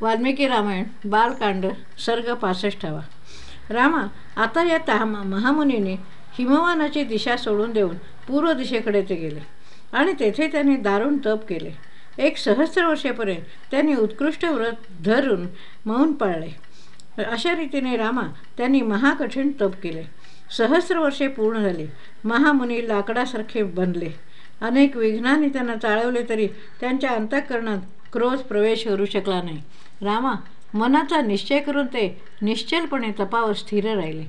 वाल्मिकी रामायण बालकांड सर्ग पासष्टावा. रामा आता या तहामा महामुनीने हिमवानाची दिशा सोडून देऊन पूर्व दिशेकडे ते गेले आणि तेथे त्यांनी दारुण तप केले. एक सहस्र वर्षेपर्यंत त्यांनी उत्कृष्ट व्रत धरून मौन पाळले. अशा रीतीने रामा त्यांनी महाकठीण तप केले. सहस्र वर्षे पूर्ण झाली. महामुनी लाकडासारखे बनले. अनेक विघ्नांनी त्यांना चाळवले तरी त्यांच्या अंतःकरणात क्रोध प्रवेश करू शकला नाही. रामा मनाचा निश्चय करून ते निश्चलपणे तपावर स्थिर राहिले.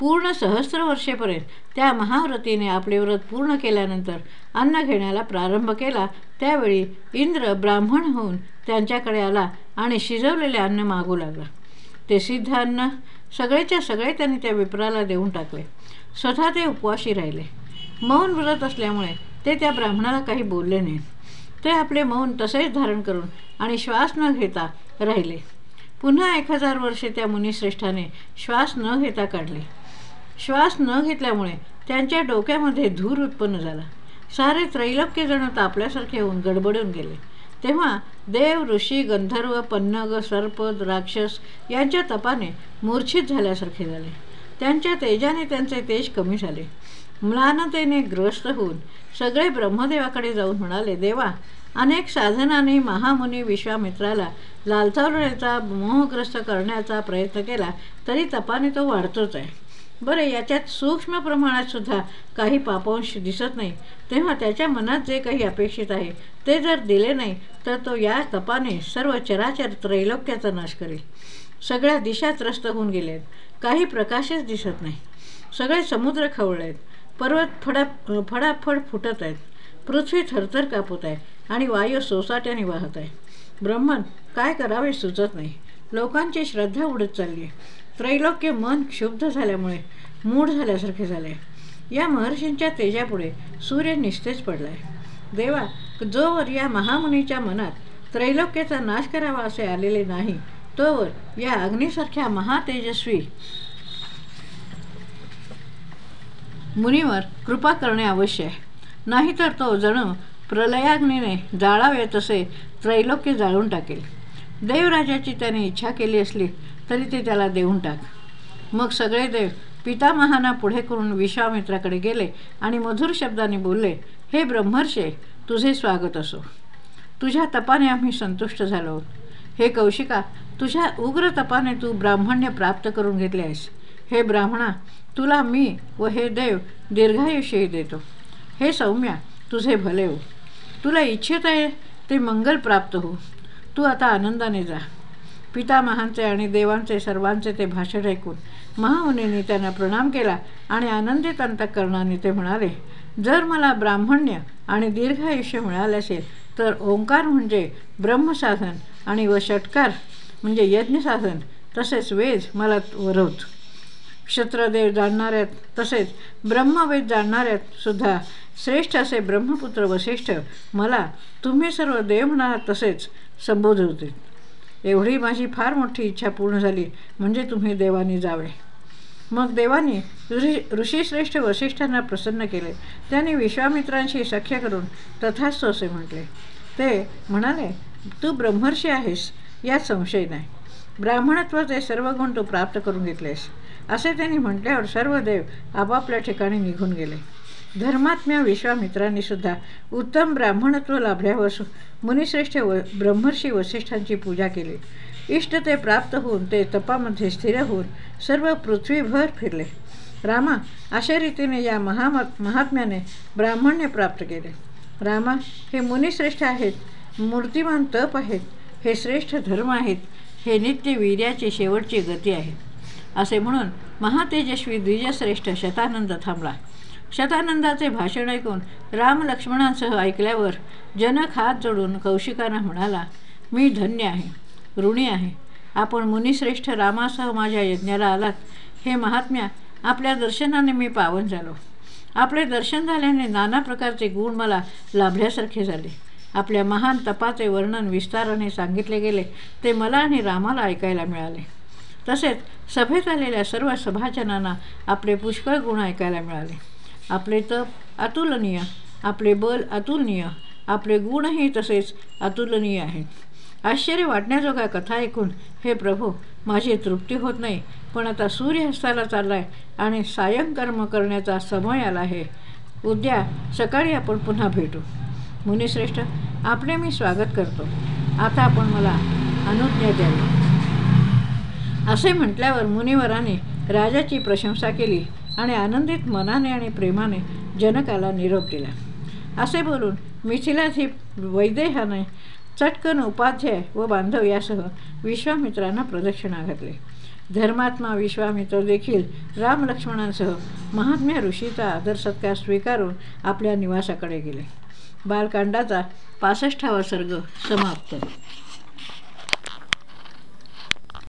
पूर्ण सहस्र वर्षेपर्यंत त्या महाव्रतीने आपले व्रत पूर्ण केल्यानंतर अन्न घेण्याला प्रारंभ केला. त्यावेळी इंद्र ब्राह्मण होऊन त्यांच्याकडे आला आणि शिजवलेले अन्न मागू लागला. ते सिद्ध अन्न सगळेच्या सगळे त्यांनी त्या विप्राला देऊन टाकले. स्वतः ते उपवाशी राहिले. मौन व्रत असल्यामुळे ते त्या ब्राह्मणाला काही बोलले नाहीत ते आपले मौन तसेच धारण करून आणि श्वास न घेता राहिले. पुन्हा एक हजार वर्षे त्या मुनिश्रेष्ठाने श्वास न घेता काढले. श्वास न घेतल्यामुळे त्यांच्या डोक्यामध्ये धूर उत्पन्न झाला. सारे त्रैलोक्य जण तापल्यासारखे होऊन गडबडून गेले. तेव्हा देव ऋषी गंधर्व पन्नग सर्प राक्षस यांच्या तपाने मूर्छित झाल्यासारखे झाले. त्यांच्या तेजाने त्यांचे तेज कमी झाले. म्लानतेने ग्रस्त होऊन सगळे ब्रह्मदेवाकडे जाऊन म्हणाले देवा अनेक साधनाने महामुनी विश्वामित्राला लालचावण्याचा मोहग्रस्त करण्याचा प्रयत्न केला तरी तपाने तो वाढतोच आहे. बरं याच्यात सूक्ष्म प्रमाणात सुद्धा काही पापांश दिसत नाही. तेव्हा त्याच्या मनात जे काही अपेक्षित आहे ते जर दिले नाही तर तो या तपाने सर्व चराचर त्रैलोक्याचा नाश करेल. सगळ्या दिशा त्रस्त होऊन गेलेत. काही प्रकाशच दिसत नाही. सगळे समुद्र खवळले आहेत पर्वत फडा फडाफड फुटत आहेत. पृथ्वी थरथर कापत आहे आणि वायू सोसाट्याने वाहत आहे. ब्रह्मन काय करावे सुचत नाही. लोकांची श्रद्धा उडत चालली आहे. त्रैलोक्य मन क्षुब्ध झाल्यामुळे मूढ झाल्यासारखे झाले. या महर्षींच्या तेजापुढे सूर्य निस्तेज पडला आहे देवा जोवर या महामुनीच्या मनात त्रैलोक्याचा नाश करावा असे आलेले नाही तोवर या अग्नीसारख्या महातेजस्वी मुनीवर कृपा करणे आवश्यक आहे. नाहीतर तो जण प्रलयाग्नीने जाळावे तसे त्रैलोक्य जाळून टाकेल. देवराजाची त्याने इच्छा केली असली तरी ते त्याला देऊन टाक. मग सगळे देव पितामहाना पुढे करून विश्वामित्राकडे गेले आणि मधुर शब्दाने बोलले हे ब्रह्मर्षे तुझे स्वागत असो. तुझ्या तपाने आम्ही संतुष्ट झालो हे कौशिका तुझ्या उग्र तपाने तू ब्राह्मण्य प्राप्त करून घेतले आहेस. हे ब्राह्मणा तुला मी व हे देव दीर्घायुष्यही देतो. हे सौम्या तुझे भले हो. तुला इच्छित आहे ते मंगल प्राप्त हो. तू आता आनंदाने जा. पितामहांचे आणि देवांचे सर्वांचे ते भाषण ऐकून महामुनींनी त्यांना प्रणाम केला आणि आनंदित अंतकरणाने ते म्हणाले जर मला ब्राह्मण्य आणि दीर्घ आयुष्य मिळाले असेल तर ओंकार म्हणजे ब्रह्मसाधन आणि व षटकार म्हणजे यज्ञसाधन तसेच वेज मला वरवत. क्षत्रदेव जाणणाऱ्यात तसेच ब्रह्मवेद जाणणाऱ्यात सुद्धा. श्रेष्ठ असे ब्रह्मपुत्र वसिष्ठ मला तुम्ही सर्व देव म्हणा तसेच संबोधत होते एवढी माझी फार मोठी इच्छा पूर्ण झाली म्हणजे तुम्ही देवानी जावे. मग देवानी ऋषी ऋषीश्रेष्ठ वसिष्ठांना प्रसन्न केले. त्यांनी विश्वामित्रांशी सख्य करून तथास्तु असे म्हटले. ते म्हणाले तू ब्रह्मर्षी आहेस यात संशय नाही. ब्राह्मणत्वाचे सर्व गुण तू प्राप्त करून घेतलेस. असे त्यांनी म्हटल्यावर सर्व देव आपापल्या ठिकाणी निघून गेले. धर्मात्म्या विश्वामित्रांनी सुद्धा उत्तम ब्राह्मणत्व लाभल्यावर मुनिश्रेष्ठ व ब्रह्मर्षी वसिष्ठांची पूजा केली. इष्ट ते प्राप्त होऊन ते तपामध्ये स्थिर होऊन सर्व पृथ्वीभर फिरले. रामा अशा रीतीने या महा महात्म्याने ब्राह्मण्य प्राप्त केले. रामा हे मुनिश्रेष्ठ आहेत मूर्तिमान तप आहेत हे श्रेष्ठ धर्म आहेत हे नित्य वीर्याची शेवटची गती आहे. असे म्हणून महातेजस्वी द्विजश्रेष्ठ शतानंद थांबला. शतानंदाचे भाषण ऐकून राम लक्ष्मणांसह ऐकल्यावर जनक हात जोडून कौशिकांना म्हणाला मी धन्य आहे ऋणी आहे. आपण मुनिश्रेष्ठ रामासह माझ्या यज्ञाला आलात. हे महात्म्या आपल्या दर्शनाने मी पावन झालो. आपले दर्शन झाल्याने नाना प्रकारचे गुण मला लाभल्यासारखे झाले. आपल्या महान तपाचे वर्णन विस्ताराने सांगितले गेले ते मला आणि रामाला ऐकायला मिळाले. तसेच सभेत आलेल्या सर्व सभाजनांना आपले पुष्कळ गुण ऐकायला मिळाले. आपले तप अतुलनीय आपले बल अतुलनीय आपले गुणही तसेच अतुलनीय आहेत. आश्चर्य वाटण्याजोगा कथा ऐकून हे प्रभू माझी तृप्ती होत नाही पण आता सूर्यहस्ताला चालला आहे आणि सायंकर्म करण्याचा समय आला आहे. उद्या सकाळी आपण पुन्हा भेटू. मुनिश्रेष्ठ आपले मी स्वागत करतो. आता आपण मला अनुज्ञा द्यावी. असे म्हटल्यावर मुनिवराने राजाची प्रशंसा केली आणि आनंदित मनाने आणि प्रेमाने जनकाला निरोप दिला. असे बोलून मिथिलाधीप वैदेहाने चटकन उपाध्याय व बांधव यासह विश्वामित्रांना प्रदक्षिणा घातली. धर्मात्मा विश्वामित्र देखील रामलक्ष्मणांसह महात्म्या ऋषीचा आदर सत्कार स्वीकारून आपल्या निवासाकडे गेले. बालकांडाचा पासष्टावा सर्ग समाप्त.